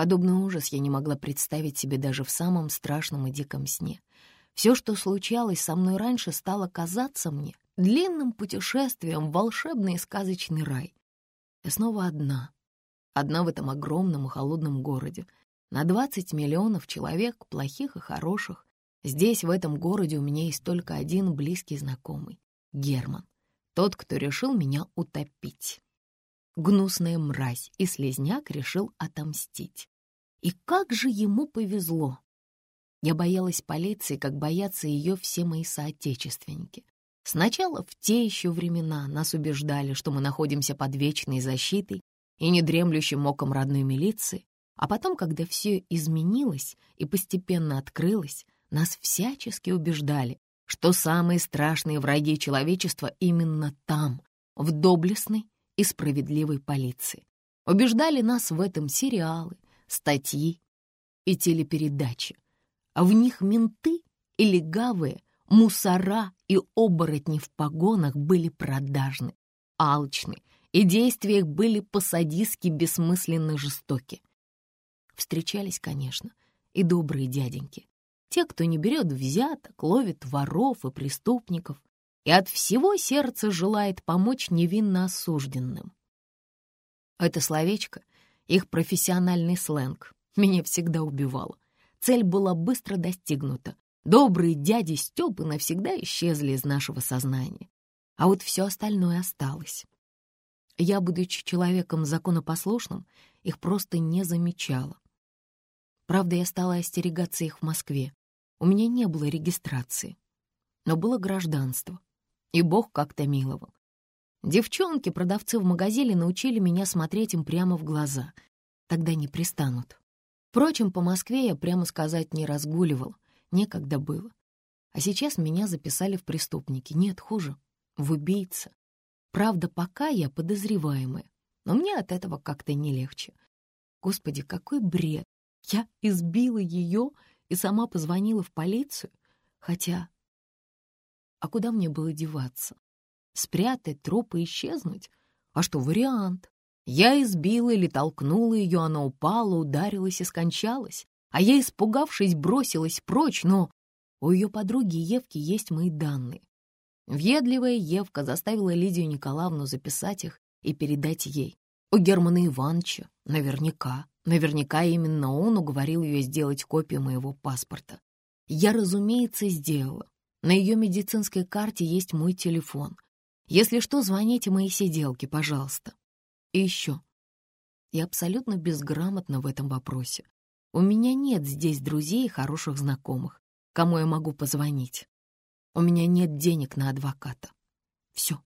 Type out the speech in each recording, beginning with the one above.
Подобный ужас я не могла представить себе даже в самом страшном и диком сне. Все, что случалось со мной раньше, стало казаться мне длинным путешествием в волшебный и сказочный рай. Я снова одна. Одна в этом огромном и холодном городе. На 20 миллионов человек, плохих и хороших. Здесь, в этом городе, у меня есть только один близкий знакомый — Герман. Тот, кто решил меня утопить. Гнусная мразь и слезняк решил отомстить. И как же ему повезло! Я боялась полиции, как боятся ее все мои соотечественники. Сначала в те еще времена нас убеждали, что мы находимся под вечной защитой и недремлющим оком родной милиции, а потом, когда все изменилось и постепенно открылось, нас всячески убеждали, что самые страшные враги человечества именно там, в доблестной и справедливой полиции. Убеждали нас в этом сериалы, статьи и телепередачи. А в них менты и легавые, мусора и оборотни в погонах были продажны, алчны, и действия их были по-садистски бессмысленно жестоки. Встречались, конечно, и добрые дяденьки, те, кто не берет взяток, ловит воров и преступников и от всего сердца желает помочь невинно осужденным. Это словечко их профессиональный сленг меня всегда убивало. Цель была быстро достигнута. Добрые дяди Степы навсегда исчезли из нашего сознания. А вот все остальное осталось. Я, будучи человеком законопослушным, их просто не замечала. Правда, я стала остерегаться их в Москве. У меня не было регистрации, но было гражданство, и Бог как-то миловал. Девчонки, продавцы в магазине научили меня смотреть им прямо в глаза. Тогда не пристанут. Впрочем, по Москве я, прямо сказать, не разгуливал. Некогда было. А сейчас меня записали в преступники. Нет, хуже. В убийца. Правда, пока я подозреваемая. Но мне от этого как-то не легче. Господи, какой бред! Я избила ее и сама позвонила в полицию. Хотя... А куда мне было деваться? спрятать труп и исчезнуть? А что вариант? Я избила или толкнула ее, она упала, ударилась и скончалась. А я, испугавшись, бросилась прочь, но у ее подруги Евки есть мои данные. Въедливая Евка заставила Лидию Николаевну записать их и передать ей. У Германа Ивановича наверняка, наверняка именно он уговорил ее сделать копию моего паспорта. Я, разумеется, сделала. На ее медицинской карте есть мой телефон. Если что, звоните моей сиделке, пожалуйста. И еще. Я абсолютно безграмотна в этом вопросе. У меня нет здесь друзей и хороших знакомых, кому я могу позвонить. У меня нет денег на адвоката. Все.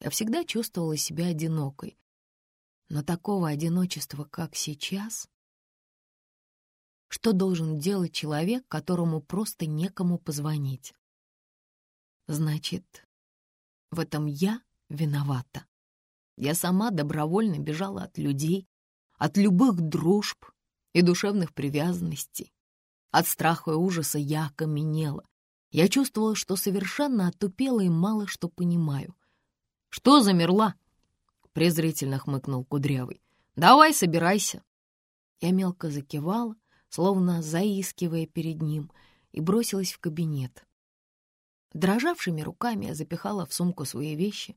Я всегда чувствовала себя одинокой. Но такого одиночества, как сейчас... Что должен делать человек, которому просто некому позвонить? Значит, в этом я виновата. Я сама добровольно бежала от людей, от любых дружб и душевных привязанностей. От страха и ужаса я окаменела. Я чувствовала, что совершенно отупела и мало что понимаю. «Что замерла?» — презрительно хмыкнул Кудрявый. «Давай, собирайся». Я мелко закивала, словно заискивая перед ним, и бросилась в кабинет. Дрожавшими руками я запихала в сумку свои вещи.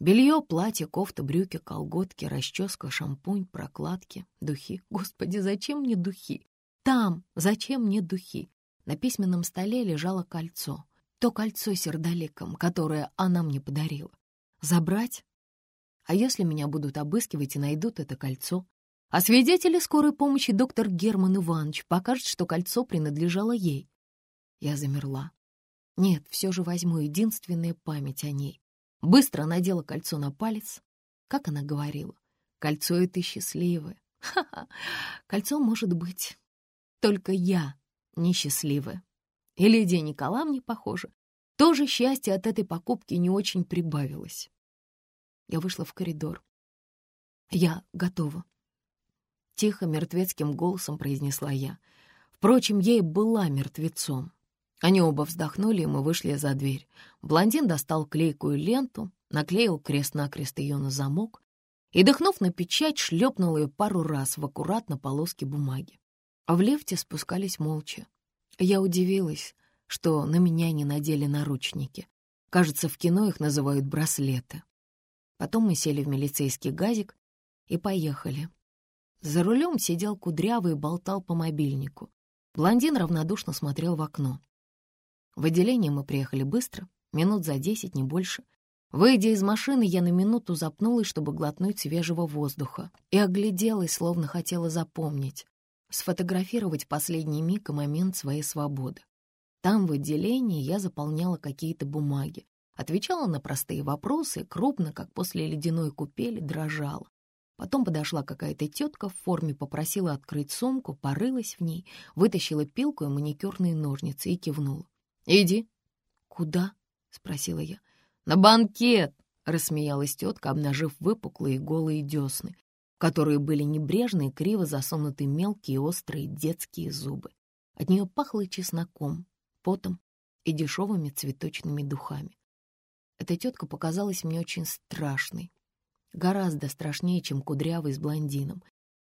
Белье, платье, кофта, брюки, колготки, расческа, шампунь, прокладки, духи. Господи, зачем мне духи? Там, зачем мне духи? На письменном столе лежало кольцо. То кольцо сердоликом, которое она мне подарила. Забрать? А если меня будут обыскивать и найдут это кольцо? А свидетели скорой помощи доктор Герман Иванович покажет, что кольцо принадлежало ей. Я замерла. Нет, все же возьму единственную память о ней. Быстро надела кольцо на палец. Как она говорила, кольцо — это счастливое. Ха-ха, кольцо может быть. Только я несчастливая. И Лидия Николаевна, похоже, тоже счастье от этой покупки не очень прибавилось. Я вышла в коридор. «Я готова», — тихо, мертвецким голосом произнесла я. Впрочем, ей была мертвецом. Они оба вздохнули, и мы вышли за дверь. Блондин достал клейкую ленту, наклеил крест-накрест ее на замок. и, дыхнув на печать, шлепнула ее пару раз в аккуратно полоски бумаги. А в лифте спускались молча. Я удивилась, что на меня не надели наручники. Кажется, в кино их называют браслеты. Потом мы сели в милицейский газик и поехали. За рулем сидел кудрявый и болтал по мобильнику. Блондин равнодушно смотрел в окно. В отделение мы приехали быстро, минут за десять, не больше. Выйдя из машины, я на минуту запнулась, чтобы глотнуть свежего воздуха, и огляделась, словно хотела запомнить, сфотографировать последний миг и момент своей свободы. Там, в отделении, я заполняла какие-то бумаги, отвечала на простые вопросы, крупно, как после ледяной купели, дрожала. Потом подошла какая-то тетка в форме, попросила открыть сумку, порылась в ней, вытащила пилку и маникюрные ножницы и кивнула. «Иди». «Куда?» — спросила я. «На банкет!» — рассмеялась тетка, обнажив выпуклые голые десны, которые были небрежно и криво засунуты мелкие острые детские зубы. От нее пахло чесноком, потом и дешевыми цветочными духами. Эта тетка показалась мне очень страшной, гораздо страшнее, чем кудрявый с блондином.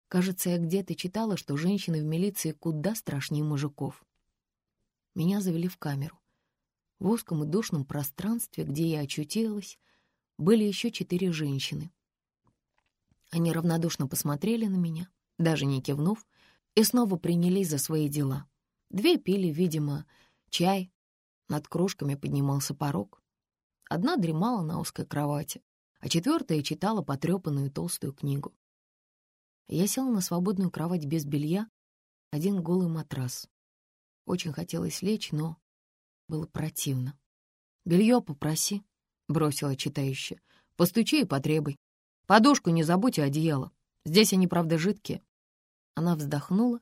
Кажется, я где-то читала, что женщины в милиции куда страшнее мужиков. Меня завели в камеру. В узком и душном пространстве, где я очутилась, были еще четыре женщины. Они равнодушно посмотрели на меня, даже не кивнув, и снова принялись за свои дела. Две пили, видимо, чай, над кружками поднимался порог. Одна дремала на узкой кровати, а четвертая читала потрепанную толстую книгу. Я села на свободную кровать без белья, один голый матрас. Очень хотелось лечь, но было противно. «Белье попроси», — бросила читающая. «Постучи и потребуй. Подушку не забудь и одеяло. Здесь они, правда, жидкие». Она вздохнула,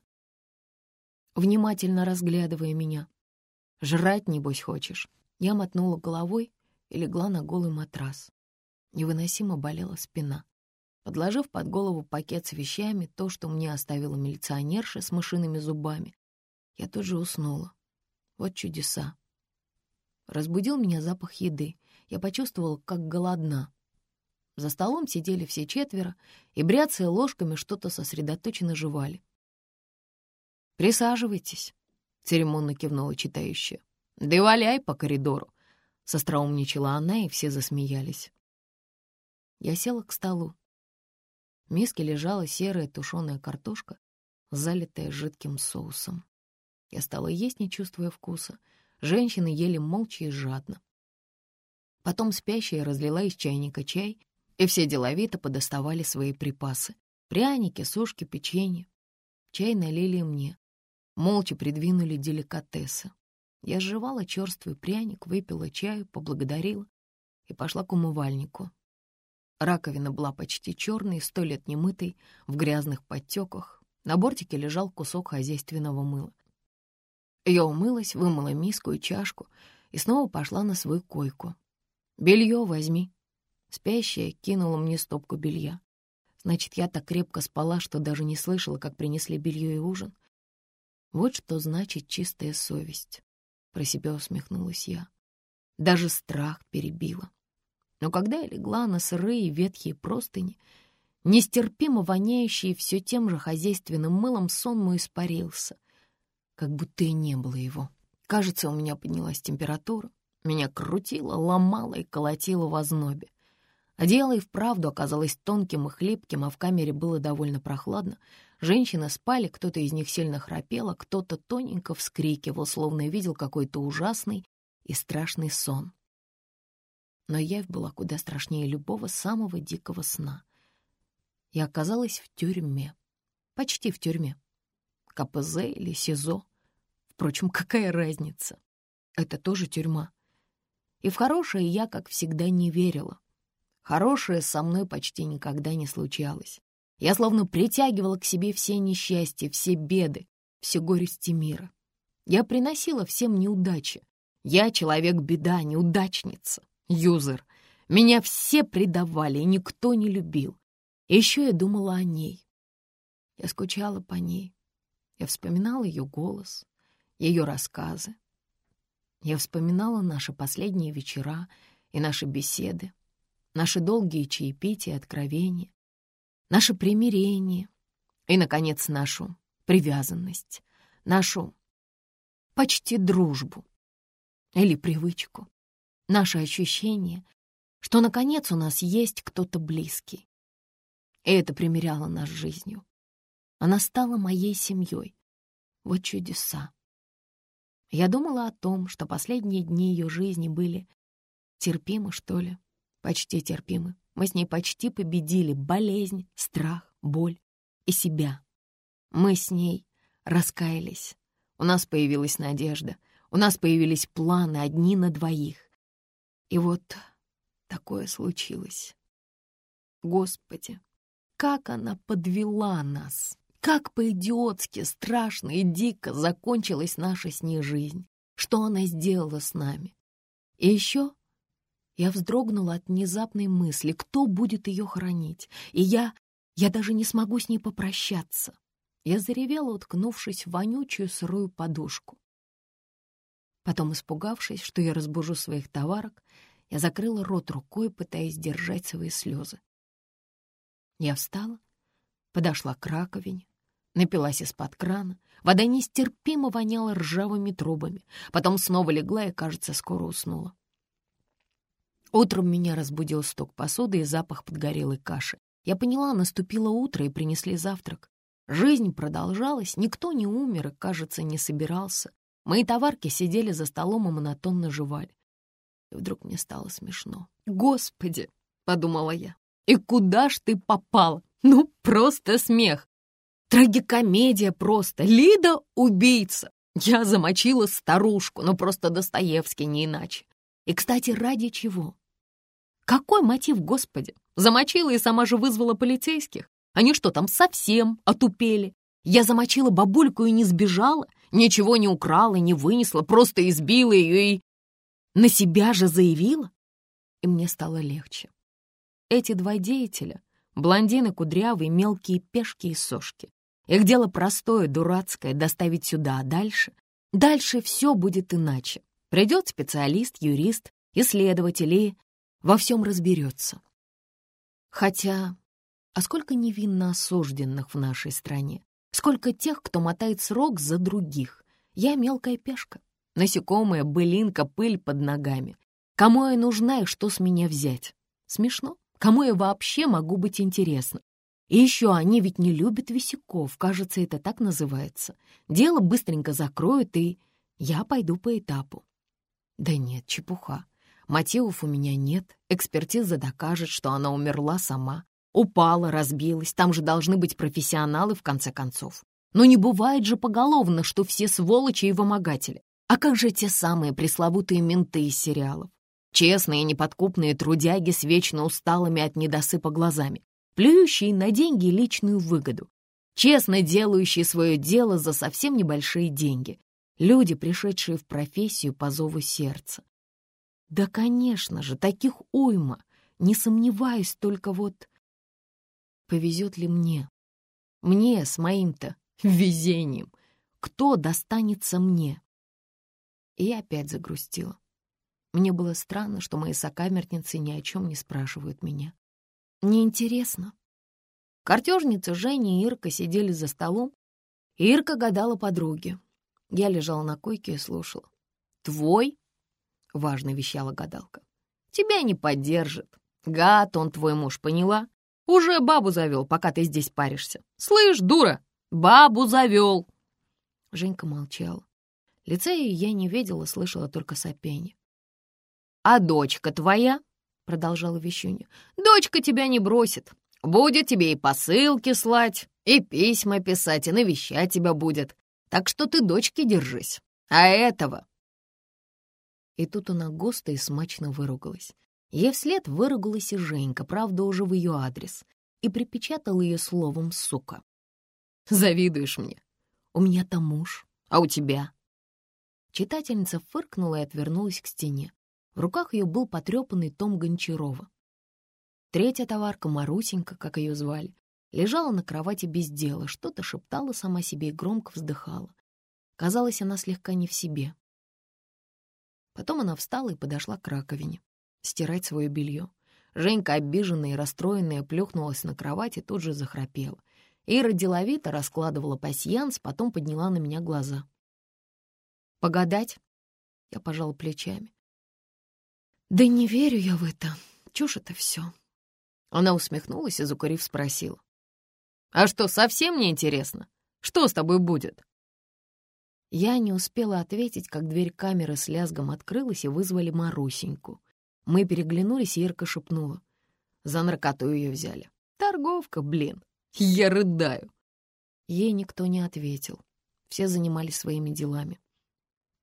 внимательно разглядывая меня. «Жрать, небось, хочешь?» Я мотнула головой и легла на голый матрас. Невыносимо болела спина. Подложив под голову пакет с вещами, то, что мне оставила милиционерша с мышиными зубами, я тут же уснула. Вот чудеса. Разбудил меня запах еды. Я почувствовала, как голодна. За столом сидели все четверо и, бряцая ложками, что-то сосредоточенно жевали. «Присаживайтесь», — церемонно кивнула читающая. «Да и валяй по коридору», — состроумничала она, и все засмеялись. Я села к столу. В миске лежала серая тушеная картошка, залитая жидким соусом. Я стала есть, не чувствуя вкуса — Женщины ели молча и жадно. Потом спящая разлила из чайника чай, и все деловито подоставали свои припасы. Пряники, сушки, печенье. Чай налили мне. Молча придвинули деликатесы. Я сживала черствый пряник, выпила чаю, поблагодарила и пошла к умывальнику. Раковина была почти черной, сто лет немытой, в грязных подтеках. На бортике лежал кусок хозяйственного мыла. Я умылась, вымыла миску и чашку и снова пошла на свою койку. «Белье возьми». Спящая кинула мне стопку белья. Значит, я так крепко спала, что даже не слышала, как принесли белье и ужин. Вот что значит чистая совесть. Про себя усмехнулась я. Даже страх перебила. Но когда я легла на сырые ветхие простыни, нестерпимо воняющие все тем же хозяйственным мылом, сон мой испарился — как будто и не было его. Кажется, у меня поднялась температура. Меня крутило, ломало и колотило в ознобе. Одеяло и вправду оказалось тонким и хлипким, а в камере было довольно прохладно. Женщины спали, кто-то из них сильно храпел, а кто-то тоненько вскрикивал, словно видел какой-то ужасный и страшный сон. Но явь была куда страшнее любого самого дикого сна. Я оказалась в тюрьме. Почти в тюрьме. КПЗ или СИЗО. Впрочем, какая разница? Это тоже тюрьма. И в хорошее я, как всегда, не верила. Хорошее со мной почти никогда не случалось. Я словно притягивала к себе все несчастья, все беды, все горести мира. Я приносила всем неудачи. Я человек-беда, неудачница, юзер. Меня все предавали, никто не любил. еще я думала о ней. Я скучала по ней. Я вспоминала ее голос, ее рассказы. Я вспоминала наши последние вечера и наши беседы, наши долгие чаепития и откровения. наше примирение и, наконец, нашу привязанность, нашу почти дружбу или привычку, наше ощущение, что, наконец, у нас есть кто-то близкий. И это примеряло нас с жизнью. Она стала моей семьей. Вот чудеса. Я думала о том, что последние дни ее жизни были терпимы, что ли, почти терпимы. Мы с ней почти победили болезнь, страх, боль и себя. Мы с ней раскаялись. У нас появилась надежда. У нас появились планы одни на двоих. И вот такое случилось. Господи, как она подвела нас! Как по-идиотски, страшно и дико закончилась наша с ней жизнь. Что она сделала с нами? И еще я вздрогнула от внезапной мысли, кто будет ее хранить. И я... я даже не смогу с ней попрощаться. Я заревела, уткнувшись в вонючую сырую подушку. Потом, испугавшись, что я разбужу своих товарок, я закрыла рот рукой, пытаясь держать свои слезы. Я встала, подошла к раковине, напилась из-под крана. Вода нестерпимо воняла ржавыми трубами. Потом снова легла и, кажется, скоро уснула. Утром меня разбудил стук посуды и запах подгорелой каши. Я поняла, наступило утро и принесли завтрак. Жизнь продолжалась, никто не умер и, кажется, не собирался. Мои товарки сидели за столом и монотонно жевали. И вдруг мне стало смешно. «Господи!» — подумала я. «И куда ж ты попала? Ну, просто смех! Трагикомедия просто! Лида — убийца! Я замочила старушку, но ну, просто Достоевский, не иначе. И, кстати, ради чего? Какой мотив, господи? Замочила и сама же вызвала полицейских. Они что там, совсем отупели? Я замочила бабульку и не сбежала, ничего не украла, не вынесла, просто избила ее и... На себя же заявила? И мне стало легче. Эти два деятеля — блондины кудрявые, мелкие пешки и сошки. Их дело простое, дурацкое — доставить сюда, а дальше? Дальше все будет иначе. Придет специалист, юрист, исследователь и во всем разберется. Хотя, а сколько невинно осужденных в нашей стране? Сколько тех, кто мотает срок за других? Я мелкая пешка, насекомая, былинка, пыль под ногами. Кому я нужна и что с меня взять? Смешно. Кому я вообще могу быть интересна? И еще они ведь не любят висяков, кажется, это так называется. Дело быстренько закроют, и я пойду по этапу. Да нет, чепуха. Мотивов у меня нет, экспертиза докажет, что она умерла сама. Упала, разбилась, там же должны быть профессионалы в конце концов. Но не бывает же поголовно, что все сволочи и вымогатели. А как же те самые пресловутые менты из сериалов? Честные, неподкупные трудяги с вечно усталыми от недосыпа глазами, плюющие на деньги личную выгоду, честно делающие свое дело за совсем небольшие деньги, люди, пришедшие в профессию по зову сердца. Да, конечно же, таких уйма, не сомневаюсь, только вот... Повезет ли мне? Мне с моим-то везением. Кто достанется мне? И я опять загрустила. Мне было странно, что мои сокамерницы ни о чем не спрашивают меня. Неинтересно. Картежница Женя и Ирка сидели за столом, Ирка гадала подруге. Я лежала на койке и слушала. «Твой?» — важно вещала гадалка. «Тебя не поддержит. Гад он твой муж, поняла? Уже бабу завел, пока ты здесь паришься. Слышь, дура, бабу завел!» Женька молчала. Лица ее я не видела, слышала только сопение. «А дочка твоя?» — продолжала Вещуня. «Дочка тебя не бросит. Будет тебе и посылки слать, и письма писать, и навещать тебя будет. Так что ты дочки держись. А этого и тут она густо и смачно выругалась. Ей вслед выругалась и Женька, правда, уже в ее адрес, и припечатала ее словом «сука». «Завидуешь мне? У меня там муж, а у тебя?» Читательница фыркнула и отвернулась к стене. В руках ее был потрепанный том Гончарова. Третья товарка, Марусенька, как ее звали, лежала на кровати без дела, что-то шептала сама себе и громко вздыхала. Казалось, она слегка не в себе. Потом она встала и подошла к раковине, стирать свое белье. Женька, обиженная и расстроенная, плюхнулась на кровать и тут же захрапела. Ира деловито раскладывала пасьянс, потом подняла на меня глаза. «Погадать?» — я пожала плечами. «Да не верю я в это. Чушь это все». Она усмехнулась и, закурив, спросила. «А что, совсем не интересно? Что с тобой будет?» Я не успела ответить, как дверь камеры с лязгом открылась и вызвали Марусеньку. Мы переглянулись, и Ирка шепнула. За наркоту ее взяли. Торговка, блин. Я рыдаю. Ей никто не ответил. Все занимались своими делами.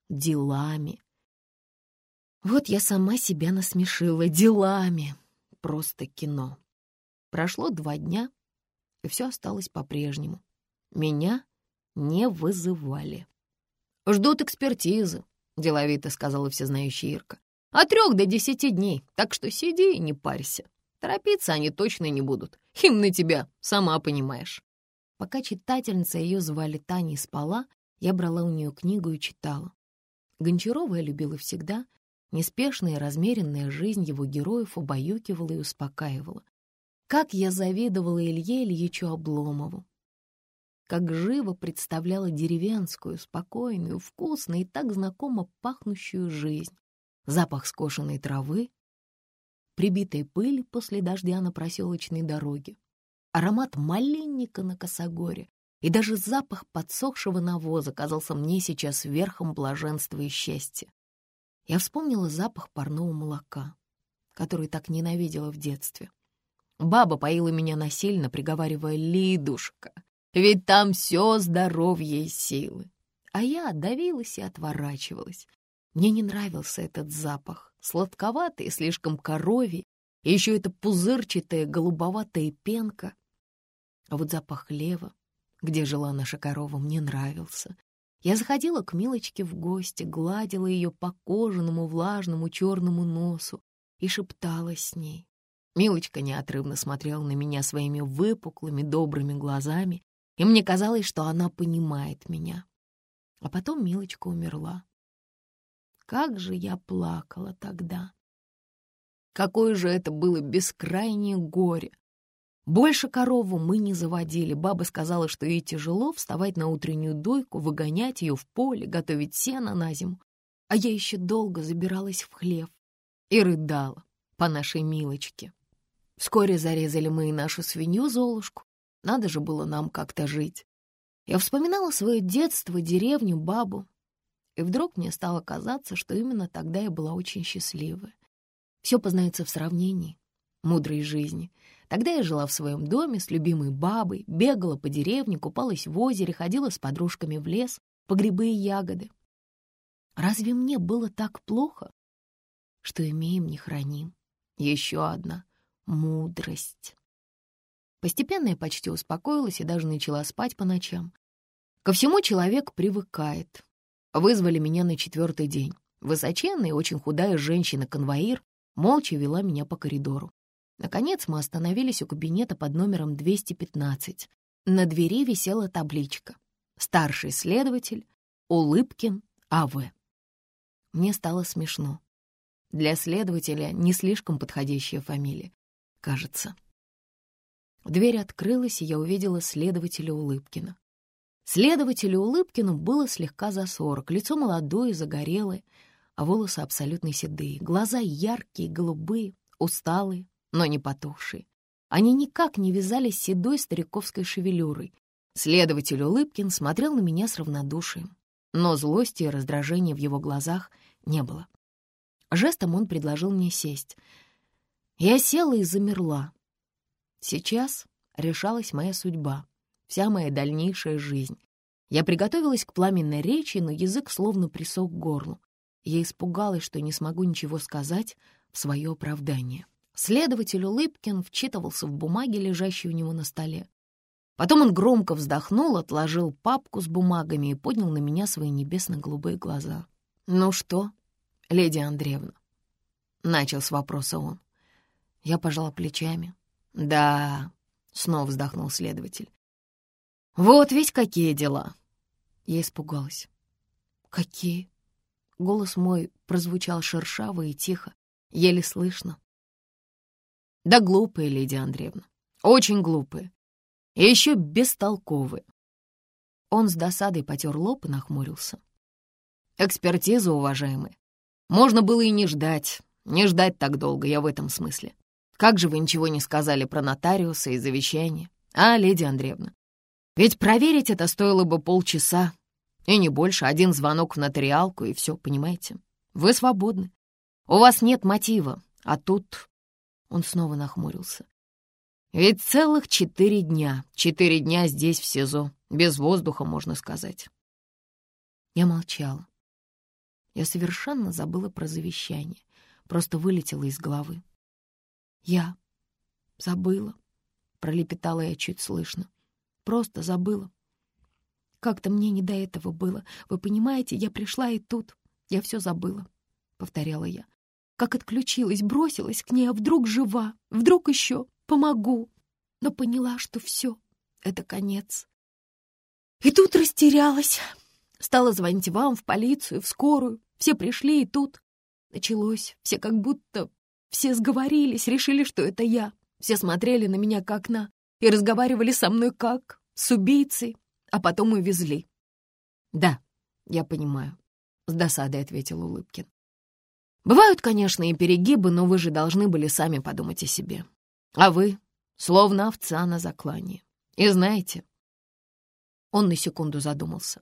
Делами. Вот я сама себя насмешила. Делами. Просто кино. Прошло два дня, и все осталось по-прежнему. Меня не вызывали. «Ждут экспертизы», — деловито сказала всезнающая Ирка. «От трех до десяти дней, так что сиди и не парься. Торопиться они точно не будут. Им на тебя, сама понимаешь». Пока читательница ее звали Таня спала, я брала у нее книгу и читала. Гончарова я любила всегда. Неспешная и размеренная жизнь его героев убаюкивала и успокаивала. Как я завидовала Илье Ильичу Обломову как живо представляла деревенскую, спокойную, вкусную и так знакомо пахнущую жизнь. Запах скошенной травы, прибитой пыли после дождя на проселочной дороге, аромат малинника на косогоре и даже запах подсохшего навоза казался мне сейчас верхом блаженства и счастья. Я вспомнила запах парного молока, который так ненавидела в детстве. Баба поила меня насильно, приговаривая «Лидушка, ведь там все здоровье и силы. А я давилась и отворачивалась. Мне не нравился этот запах, сладковатый слишком коровий, и еще эта пузырчатая голубоватая пенка. А вот запах хлева, где жила наша корова, мне нравился. Я заходила к Милочке в гости, гладила ее по кожаному влажному черному носу и шептала с ней. Милочка неотрывно смотрела на меня своими выпуклыми добрыми глазами и мне казалось, что она понимает меня. А потом Милочка умерла. Как же я плакала тогда! Какое же это было бескрайнее горе! Больше корову мы не заводили. Баба сказала, что ей тяжело вставать на утреннюю дойку, выгонять ее в поле, готовить сено на зиму. А я еще долго забиралась в хлев и рыдала по нашей Милочке. Вскоре зарезали мы и нашу свинью Золушку, надо же было нам как-то жить. Я вспоминала свое детство, деревню, бабу. И вдруг мне стало казаться, что именно тогда я была очень счастливая. Все познается в сравнении мудрой жизни. Тогда я жила в своем доме с любимой бабой, бегала по деревне, купалась в озере, ходила с подружками в лес по грибы и ягоды. Разве мне было так плохо, что имеем не храним? Еще одна мудрость. Постепенно я почти успокоилась и даже начала спать по ночам. Ко всему человек привыкает. Вызвали меня на четвертый день. Высоченная и очень худая женщина-конвоир молча вела меня по коридору. Наконец мы остановились у кабинета под номером 215. На двери висела табличка «Старший следователь Улыбкин А.В». Мне стало смешно. Для следователя не слишком подходящая фамилия, кажется. Дверь открылась, и я увидела следователя Улыбкина. Следователю Улыбкину было слегка за сорок, лицо молодое, загорелое, а волосы абсолютно седые, глаза яркие, голубые, усталые, но не потухшие. Они никак не вязались с седой стариковской шевелюрой. Следователь Улыбкин смотрел на меня с равнодушием, но злости и раздражения в его глазах не было. Жестом он предложил мне сесть. Я села и замерла, Сейчас решалась моя судьба, вся моя дальнейшая жизнь. Я приготовилась к пламенной речи, но язык словно присох к горлу. Я испугалась, что не смогу ничего сказать в свое оправдание. Следователь Улыбкин вчитывался в бумаги, лежащие у него на столе. Потом он громко вздохнул, отложил папку с бумагами и поднял на меня свои небесно-голубые глаза. «Ну что, леди Андреевна?» — начал с вопроса он. Я пожала плечами. «Да», — снова вздохнул следователь. «Вот ведь какие дела!» Я испугалась. «Какие?» Голос мой прозвучал шершаво и тихо, еле слышно. Да глупые, Лидия Андреевна, очень глупые. И еще бестолковые. Он с досадой потер лоб и нахмурился. Экспертиза, уважаемые. Можно было и не ждать, не ждать так долго, я в этом смысле. Как же вы ничего не сказали про нотариуса и завещание, а, леди Андреевна? Ведь проверить это стоило бы полчаса, и не больше, один звонок в нотариалку, и все, понимаете? Вы свободны. У вас нет мотива, а тут...» Он снова нахмурился. «Ведь целых четыре дня, четыре дня здесь, в СИЗО, без воздуха, можно сказать». Я молчала. Я совершенно забыла про завещание, просто вылетела из головы. «Я забыла», — пролепетала я чуть слышно. «Просто забыла. Как-то мне не до этого было. Вы понимаете, я пришла и тут. Я все забыла», — повторяла я. Как отключилась, бросилась к ней, а вдруг жива, вдруг еще помогу. Но поняла, что все, это конец. И тут растерялась. Стала звонить вам в полицию, в скорую. Все пришли, и тут началось. Все как будто... Все сговорились, решили, что это я. Все смотрели на меня как на... И разговаривали со мной как с убийцей, а потом увезли. «Да, я понимаю», — с досадой ответил Улыбкин. «Бывают, конечно, и перегибы, но вы же должны были сами подумать о себе. А вы словно овца на заклании. И знаете...» Он на секунду задумался.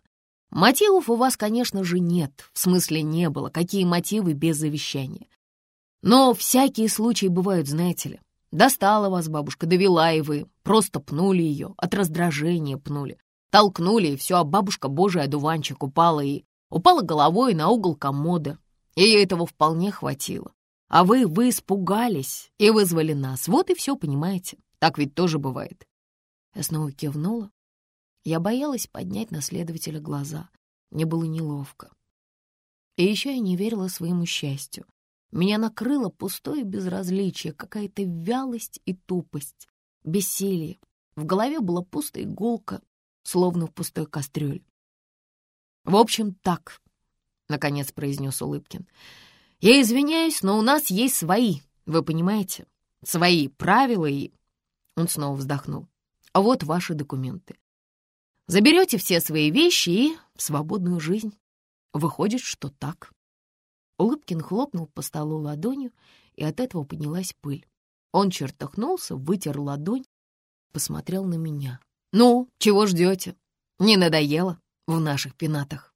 «Мотивов у вас, конечно же, нет, в смысле не было. Какие мотивы без завещания? Но всякие случаи бывают, знаете ли. Достала вас бабушка, довела, и вы просто пнули ее, от раздражения пнули. Толкнули, и все, а бабушка божий одуванчик упала и... Упала головой на угол комода. Ей этого вполне хватило. А вы, вы испугались и вызвали нас. Вот и все, понимаете? Так ведь тоже бывает. Я снова кивнула. Я боялась поднять на следователя глаза. Мне было неловко. И еще я не верила своему счастью. Меня накрыло пустое безразличие, какая-то вялость и тупость, бессилие. В голове была пустая иголка, словно в пустой кастрюле. «В общем, так», — наконец произнес Улыбкин. «Я извиняюсь, но у нас есть свои, вы понимаете? Свои правила и...» Он снова вздохнул. «А вот ваши документы. Заберете все свои вещи и в свободную жизнь. Выходит, что так». Улыбкин хлопнул по столу ладонью, и от этого поднялась пыль. Он чертахнулся, вытер ладонь, посмотрел на меня. «Ну, чего ждете? Не надоело в наших пенатах?»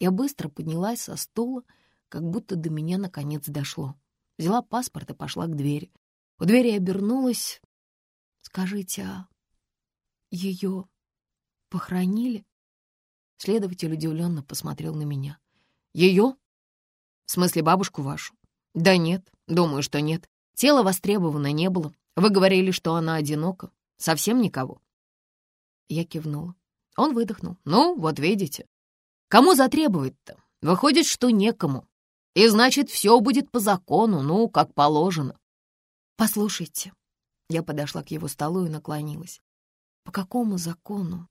Я быстро поднялась со стула, как будто до меня наконец дошло. Взяла паспорт и пошла к двери. У двери обернулась. «Скажите, а ее похоронили?» Следователь удивленно посмотрел на меня. «Ее? В смысле, бабушку вашу? Да нет, думаю, что нет. Тело востребовано не было. Вы говорили, что она одинока. Совсем никого. Я кивнула. Он выдохнул. Ну, вот видите. Кому затребовать-то? Выходит, что некому. И значит, все будет по закону, ну, как положено. Послушайте. Я подошла к его столу и наклонилась. По какому закону?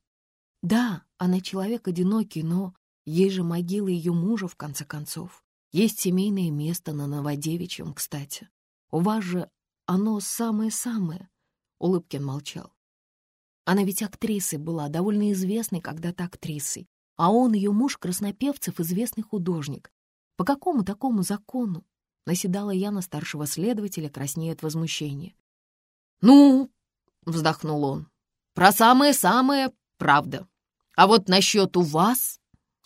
Да, она человек одинокий, но есть же могила ее мужа, в конце концов. Есть семейное место на Новодевичьем, кстати. У вас же оно самое-самое. Улыбкин молчал. Она ведь актрисой была, довольно известной когда-то актрисой. А он, ее муж, Краснопевцев, известный художник. По какому такому закону? Наседала я на старшего следователя, краснея от возмущения. «Ну, — вздохнул он, — про самое-самое правда. А вот насчет у вас...»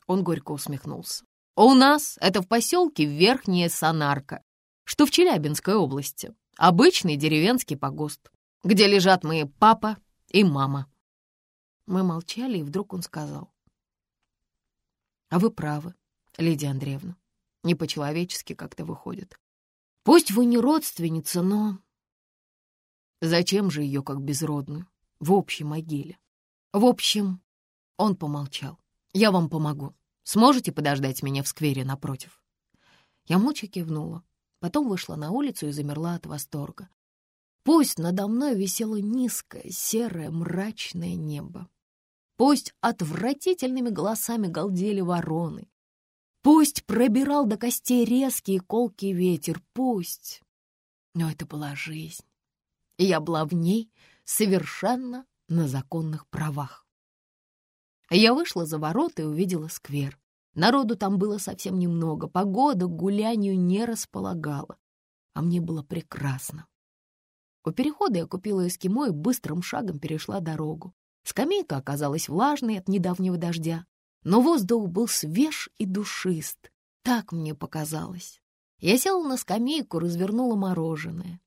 Он горько усмехнулся. У нас это в поселке Верхняя Санарка, что в Челябинской области. Обычный деревенский погост, где лежат мои папа и мама. Мы молчали, и вдруг он сказал. А вы правы, Лидия Андреевна. Не по-человечески как-то выходит. Пусть вы не родственница, но... Зачем же ее как безродную в общей могиле? В общем, он помолчал. Я вам помогу. Сможете подождать меня в сквере напротив?» Я молча кивнула. Потом вышла на улицу и замерла от восторга. Пусть надо мной висело низкое, серое, мрачное небо. Пусть отвратительными голосами галдели вороны. Пусть пробирал до костей резкий и колкий ветер. Пусть. Но это была жизнь, и я была в ней совершенно на законных правах. Я вышла за ворота и увидела сквер. Народу там было совсем немного, погода к гулянию не располагала, а мне было прекрасно. У перехода я купила эскимо и быстрым шагом перешла дорогу. Скамейка оказалась влажной от недавнего дождя, но воздух был свеж и душист. Так мне показалось. Я села на скамейку, развернула мороженое.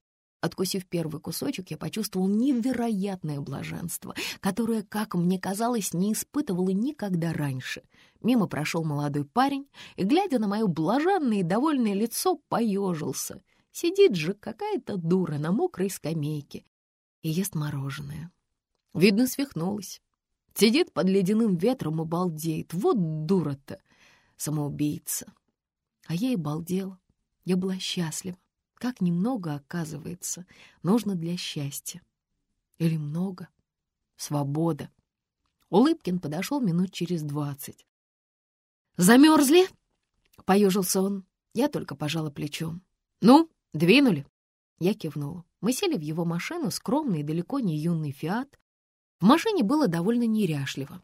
Откусив первый кусочек, я почувствовал невероятное блаженство, которое, как мне казалось, не испытывала никогда раньше. Мимо прошел молодой парень и, глядя на мое блаженное и довольное лицо, поежился. Сидит же какая-то дура на мокрой скамейке и ест мороженое. Видно, свихнулась. Сидит под ледяным ветром и балдеет. Вот дура-то, самоубийца. А я и балдела. Я была счастлива. Как немного, оказывается, нужно для счастья. Или много. Свобода. Улыбкин подошел минут через двадцать. «Замерзли?» — поежился он. Я только пожала плечом. «Ну, двинули?» Я кивнула. Мы сели в его машину, скромный и далеко не юный «Фиат». В машине было довольно неряшливо.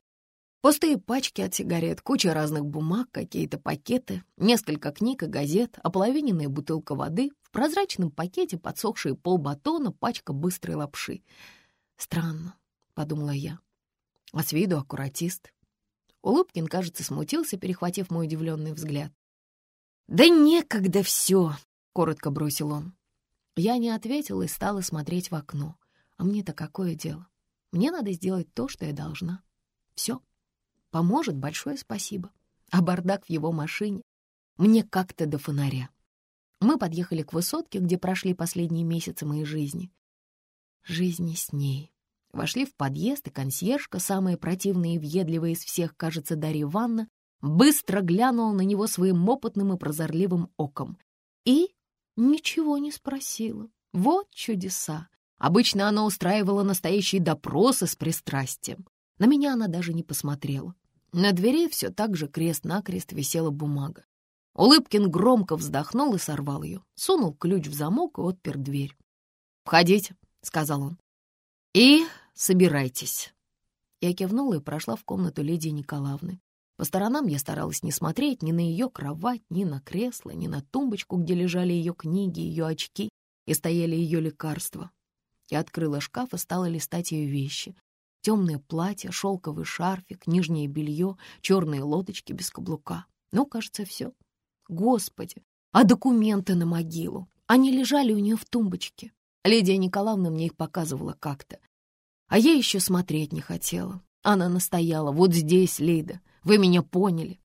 Пустые пачки от сигарет, куча разных бумаг, какие-то пакеты, несколько книг и газет, ополовиненная бутылка воды, в прозрачном пакете подсохшие полбатона, пачка быстрой лапши. «Странно», — подумала я. А с виду аккуратист. Улыбкин, кажется, смутился, перехватив мой удивленный взгляд. «Да некогда все», — коротко бросил он. Я не ответила и стала смотреть в окно. А мне-то какое дело? Мне надо сделать то, что я должна. Все. Поможет большое спасибо. А бардак в его машине мне как-то до фонаря. Мы подъехали к высотке, где прошли последние месяцы моей жизни. Жизни с ней. Вошли в подъезд, и консьержка, самая противная и въедливая из всех, кажется, Дарья Ивановна, быстро глянула на него своим опытным и прозорливым оком. И ничего не спросила. Вот чудеса. Обычно она устраивала настоящие допросы с пристрастием. На меня она даже не посмотрела. На двери все так же крест-накрест висела бумага. Улыбкин громко вздохнул и сорвал ее, сунул ключ в замок и отпер дверь. «Входите», — сказал он. «И собирайтесь». Я кивнула и прошла в комнату Лидии Николаевны. По сторонам я старалась не смотреть ни на ее кровать, ни на кресло, ни на тумбочку, где лежали ее книги, ее очки и стояли ее лекарства. Я открыла шкаф и стала листать ее вещи. Темное платье, шелковый шарфик, нижнее белье, черные лодочки без каблука. Ну, кажется, все. Господи, а документы на могилу? Они лежали у нее в тумбочке. Лидия Николаевна мне их показывала как-то. А я еще смотреть не хотела. Она настояла. Вот здесь, Лида, вы меня поняли.